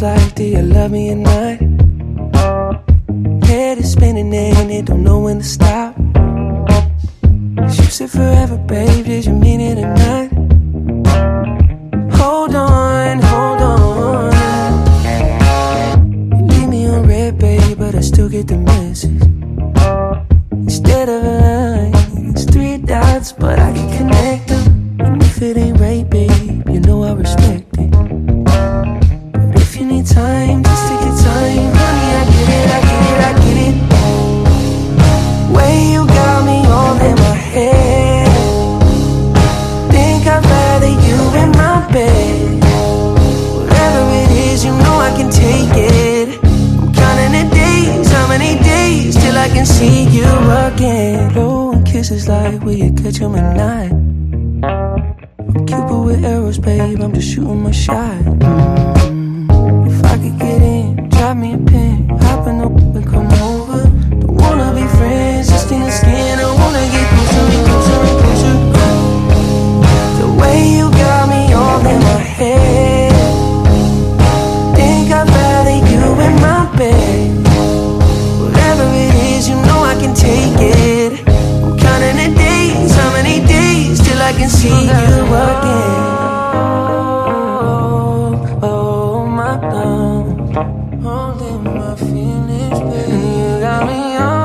do you love me or not? Head is spinning and it don't know when to stop. You said forever, babe, did you mean it or not? Hold on, hold on. You leave me on red, babe, but I still get the message. Instead of a line, it's three dots, but I Whatever it is, you know I can take it. I'm counting the days, how many days till I can see you again? Blowing kisses like you catch 'em at night? I'm Cupid with arrows, babe. I'm just shooting my shot. My feelings, baby. You got me on,